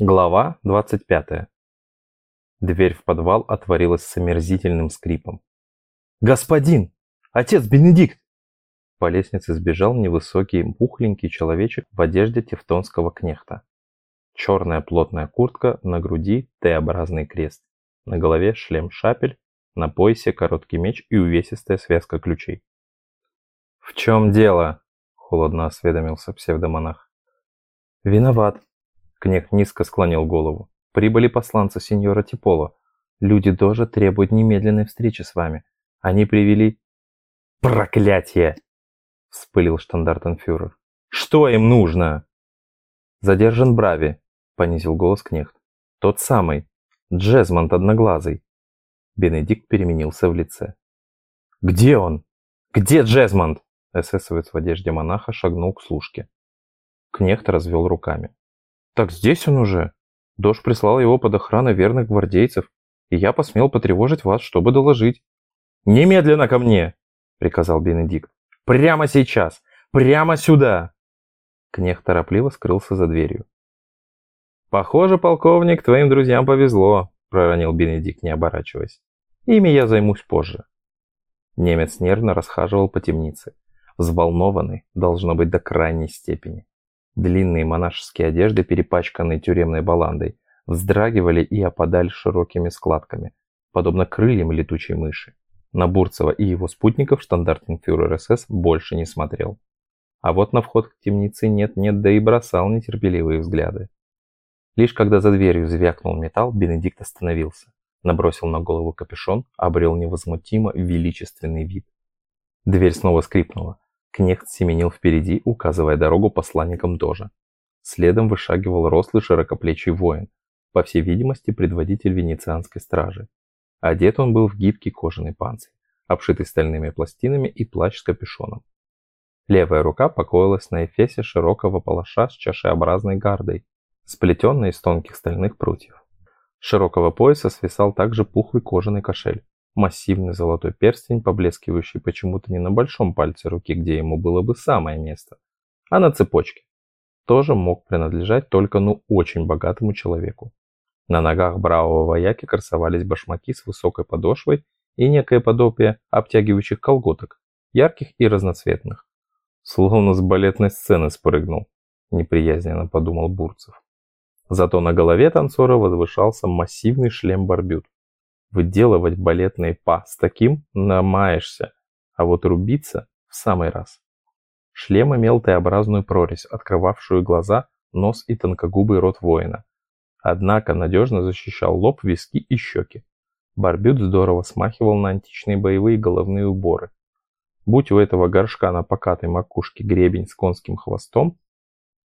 Глава 25. Дверь в подвал отворилась с омерзительным скрипом. «Господин! Отец Бенедикт!» По лестнице сбежал невысокий, пухленький человечек в одежде тевтонского кнехта. Черная плотная куртка, на груди Т-образный крест, на голове шлем-шапель, на поясе короткий меч и увесистая связка ключей. «В чем дело?» – холодно осведомился псевдомонах. «Виноват», Кнех низко склонил голову. «Прибыли посланцы сеньора Типоло. Люди тоже требуют немедленной встречи с вами. Они привели...» «Проклятие!» — вспылил штандартенфюрер. «Что им нужно?» «Задержан Брави», — понизил голос Кнехт. «Тот самый. Джезмонд Одноглазый». Бенедикт переменился в лице. «Где он? Где Джезмонд?» Эсэсовец в одежде монаха шагнул к служке. Кнехт развел руками. Так здесь он уже. Дож прислал его под охраной верных гвардейцев, и я посмел потревожить вас, чтобы доложить. «Немедленно ко мне!» — приказал Бенедикт. «Прямо сейчас! Прямо сюда!» Кнех торопливо скрылся за дверью. «Похоже, полковник, твоим друзьям повезло», — проронил Бенедикт, не оборачиваясь. «Ими я займусь позже». Немец нервно расхаживал по темнице, взволнованный, должно быть, до крайней степени. Длинные монашеские одежды, перепачканные тюремной баландой, вздрагивали и опадали широкими складками, подобно крыльям летучей мыши. На Бурцева и его спутников штандартенфюрер СС больше не смотрел. А вот на вход к темнице нет-нет, да и бросал нетерпеливые взгляды. Лишь когда за дверью звякнул металл, Бенедикт остановился, набросил на голову капюшон, обрел невозмутимо величественный вид. Дверь снова скрипнула. Кнехт семенил впереди, указывая дорогу посланникам Дожа. Следом вышагивал рослый широкоплечий воин, по всей видимости, предводитель венецианской стражи. Одет он был в гибкий кожаный панцирь, обшитый стальными пластинами и плащ с капюшоном. Левая рука покоилась на эфесе широкого палаша с чашеобразной гардой, сплетенной из тонких стальных прутьев. С широкого пояса свисал также пухлый кожаный кошель, массивный золотой перстень, поблескивающий почему-то не на большом пальце руки, где ему было бы самое место, а на цепочке. Тоже мог принадлежать только ну очень богатому человеку. На ногах бравого вояки красовались башмаки с высокой подошвой и некое подобие обтягивающих колготок, ярких и разноцветных. Словно с балетной сцены спрыгнул, неприязненно подумал Бурцев. Зато на голове танцора возвышался массивный шлем-барбют, Выделывать балетные па с таким намаешься, а вот рубиться в самый раз. Шлем имел Т-образную прорезь, открывавшую глаза, нос и тонкогубый рот воина. Однако надежно защищал лоб, виски и щеки. Барбют здорово смахивал на античные боевые головные уборы. Будь у этого горшка на покатой макушке гребень с конским хвостом,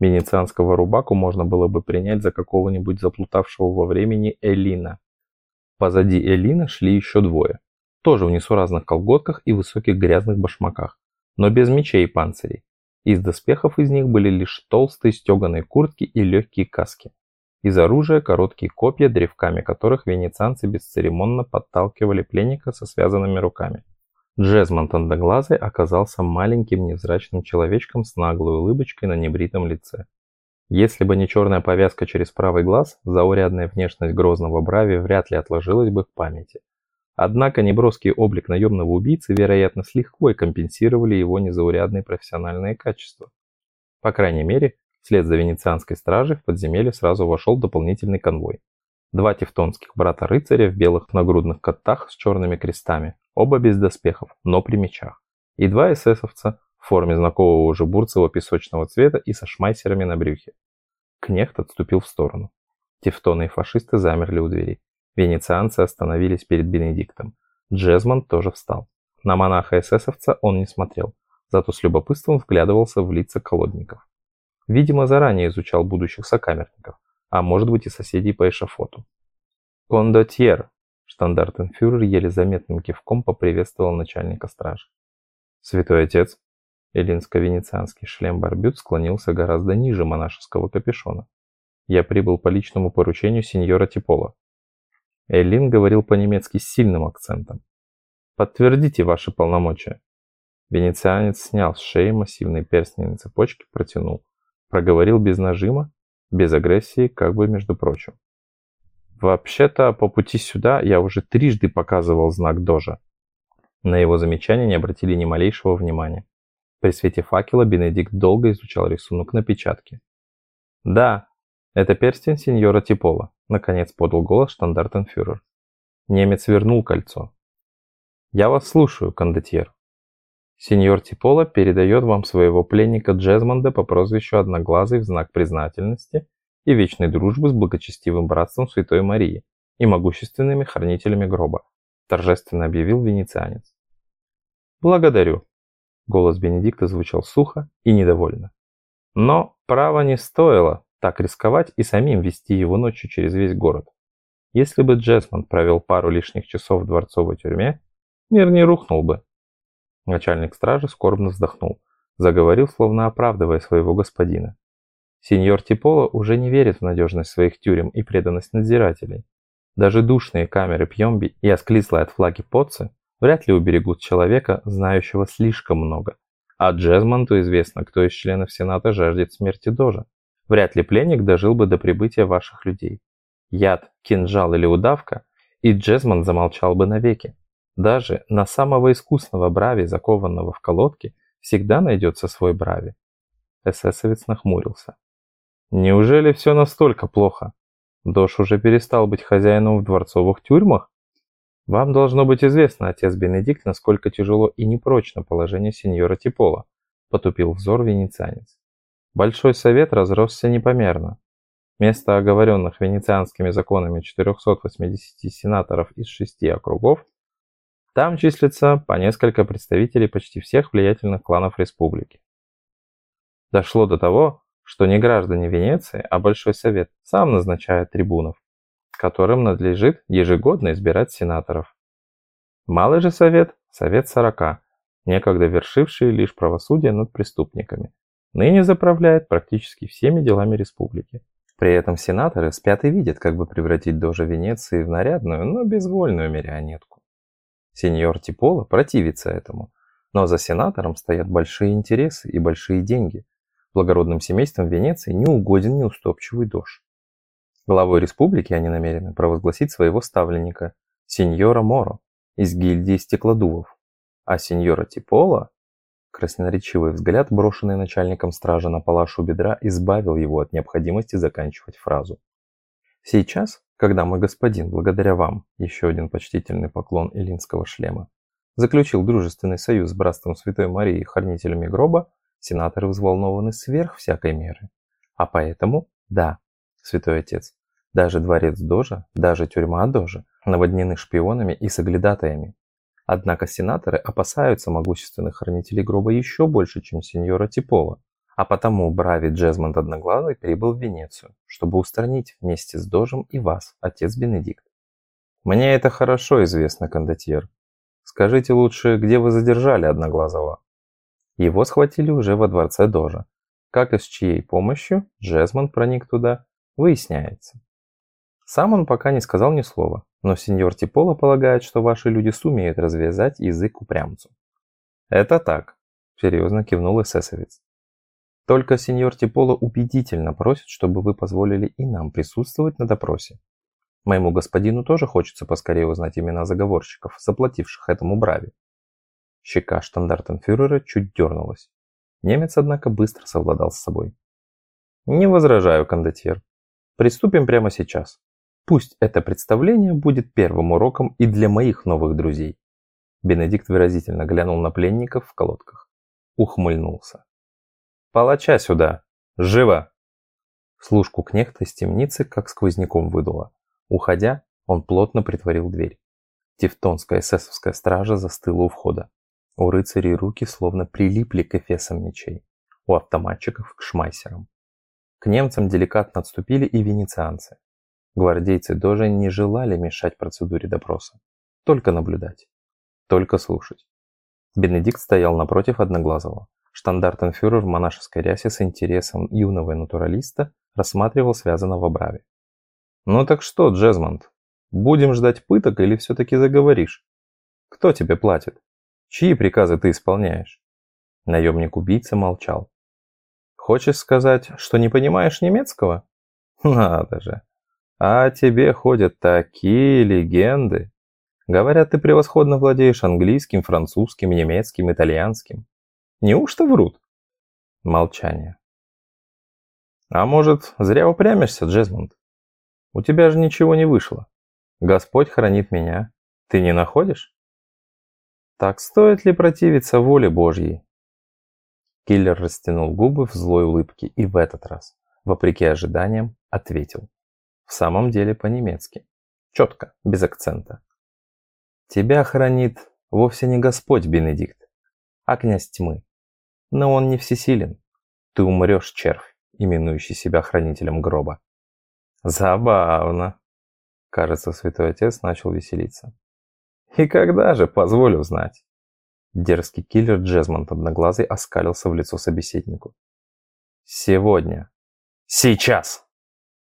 венецианского рубаку можно было бы принять за какого-нибудь заплутавшего во времени Элина. Позади Элины шли еще двое, тоже в несуразных колготках и высоких грязных башмаках, но без мечей и панцирей. Из доспехов из них были лишь толстые стеганые куртки и легкие каски. Из оружия короткие копья, древками которых венецианцы бесцеремонно подталкивали пленника со связанными руками. Джезмонд Андоглазый оказался маленьким невзрачным человечком с наглой улыбочкой на небритом лице. Если бы не черная повязка через правый глаз, заурядная внешность грозного Брави вряд ли отложилась бы в памяти. Однако неброский облик наемного убийцы, вероятно, с лихвой компенсировали его незаурядные профессиональные качества. По крайней мере, вслед за венецианской стражей в подземелье сразу вошел дополнительный конвой. Два тевтонских брата-рыцаря в белых нагрудных коттах с черными крестами, оба без доспехов, но при мечах. И два эсэсовца в форме знакомого уже бурцевого песочного цвета и со шмайсерами на брюхе. Кнехт отступил в сторону. Тевтоны и фашисты замерли у двери. Венецианцы остановились перед Бенедиктом. Джезмонд тоже встал. На монаха-эсэсовца он не смотрел, зато с любопытством вглядывался в лица колодников. Видимо, заранее изучал будущих сокамерников, а может быть и соседей по эшафоту. «Кондотьер!» Штандартенфюрер еле заметным кивком поприветствовал начальника стражи. «Святой отец!» Эллинско-венецианский шлем-барбют склонился гораздо ниже монашеского капюшона. Я прибыл по личному поручению сеньора Типола. Эллин говорил по-немецки с сильным акцентом. «Подтвердите ваши полномочия». Венецианец снял с шеи массивный перстень на цепочке, протянул. Проговорил без нажима, без агрессии, как бы между прочим. Вообще-то, по пути сюда я уже трижды показывал знак Дожа. На его замечание не обратили ни малейшего внимания. При свете факела Бенедикт долго изучал рисунок на печатке. «Да, это перстень сеньора Типола», — наконец подал голос штандартенфюрер. Немец вернул кольцо. «Я вас слушаю, кондотьер». Сеньор Типола передает вам своего пленника Джезмонда по прозвищу Одноглазый в знак признательности и вечной дружбы с благочестивым братством Святой Марии и могущественными хранителями гроба, торжественно объявил венецианец. Благодарю. Голос Бенедикта звучал сухо и недовольно. Но право не стоило так рисковать и самим вести его ночью через весь город. Если бы Джесмонд провел пару лишних часов в дворцовой тюрьме, мир не рухнул бы. Начальник стражи скорбно вздохнул, заговорил, словно оправдывая своего господина. Сеньор Типоло уже не верит в надежность своих тюрем и преданность надзирателей. Даже душные камеры Пьемби и осклизлые от флаги Поцци вряд ли уберегут человека, знающего слишком много. А Джезмонту известно, кто из членов Сената жаждет смерти Дожа. Вряд ли пленник дожил бы до прибытия ваших людей. Яд, кинжал или удавка, и Джезмонд замолчал бы навеки. Даже на самого искусного брави, закованного в колодки, всегда найдется свой брави. Эсэсовец нахмурился. Неужели все настолько плохо? Дош уже перестал быть хозяином в дворцовых тюрьмах? Вам должно быть известно, отец Бенедикт, насколько тяжело и непрочно положение сеньора Типола, потупил взор венецианец. Большой совет разросся непомерно. Место оговоренных венецианскими законами 480 сенаторов из шести округов, там числится по несколько представителей почти всех влиятельных кланов республики. Дошло до того, что не граждане Венеции, а Большой Совет сам назначает трибунов, которым надлежит ежегодно избирать сенаторов. Малый же Совет – Совет Сорока, некогда вершивший лишь правосудие над преступниками, ныне заправляет практически всеми делами республики. При этом сенаторы спят и видят, как бы превратить дожа Венеции в нарядную, но безвольную марионетку. Сеньор Типоло противится этому, но за сенатором стоят большие интересы и большие деньги, благородным семействам Венеции не угоден неуступчивый дождь. Главой республики они намерены провозгласить своего ставленника, сеньора Моро, из гильдии стеклодувов, а сеньора Типола, красноречивый взгляд, брошенный начальником стражи на палашу бедра, избавил его от необходимости заканчивать фразу. Сейчас, когда мой господин, благодаря вам, еще один почтительный поклон Илинского шлема, заключил дружественный союз с братством Святой Марии и хранителями гроба, Сенаторы взволнованы сверх всякой меры. А поэтому, да, святой отец, даже дворец Дожа, даже тюрьма Дожа наводнены шпионами и соглядатаями. Однако сенаторы опасаются могущественных хранителей гроба еще больше, чем сеньора Типола, а потому Брави Джезмонд Одноглазый прибыл в Венецию, чтобы устранить вместе с Дожем и вас, отец Бенедикт. Мне это хорошо известно, кондотьер. Скажите лучше, где вы задержали Одноглазого? Его схватили уже во дворце Дожа. Как и с чьей помощью Джезмонд проник туда, выясняется. Сам он пока не сказал ни слова, но сеньор Типоло полагает, что ваши люди сумеют развязать язык упрямцу. Это так, серьезно кивнул эсэсовец. Только сеньор Типоло убедительно просит, чтобы вы позволили и нам присутствовать на допросе. Моему господину тоже хочется поскорее узнать имена заговорщиков, заплативших этому брави. Щека штандартенфюрера чуть дернулась. Немец, однако, быстро совладал с собой. «Не возражаю, кондотьер. Приступим прямо сейчас. Пусть это представление будет первым уроком и для моих новых друзей». Бенедикт выразительно глянул на пленников в колодках. Ухмыльнулся. «Палача сюда! Живо!» Служку кнехта из темницы как сквозняком выдуло. Уходя, он плотно притворил дверь. Тевтонская эсэсовская стража застыла у входа. У рыцарей руки словно прилипли к эфесам мечей, у автоматчиков к шмайсерам. К немцам деликатно отступили и венецианцы. Гвардейцы тоже не желали мешать процедуре допроса. Только наблюдать. Только слушать. Бенедикт стоял напротив Одноглазого. Штандартенфюрер монашеской рясе с интересом юного натуралиста рассматривал связанного брави. «Ну так что, Джезмонд, будем ждать пыток или все-таки заговоришь? Кто тебе платит?» Чьи приказы ты исполняешь?» Наемник-убийца молчал. «Хочешь сказать, что не понимаешь немецкого?» Надо же. А тебе ходят такие легенды. Говорят, ты превосходно владеешь английским, французским, немецким, итальянским. Неужто врут? Молчание. А может, зря упрямишься, Джезмонд? У тебя же ничего не вышло. Господь хранит меня. Ты не находишь? Так стоит ли противиться воле Божьей? Киллер растянул губы в злой улыбке и в этот раз, вопреки ожиданиям, ответил. В самом деле по-немецки. Четко, без акцента. Тебя хранит вовсе не Господь Бенедикт, а князь тьмы. Но он не всесилен. Ты умрешь, червь, именующий себя хранителем гроба. Забавно. Кажется, святой отец начал веселиться. И когда же, позволю знать? Дерзкий киллер Джезмонд одноглазый оскалился в лицо собеседнику. Сегодня. Сейчас!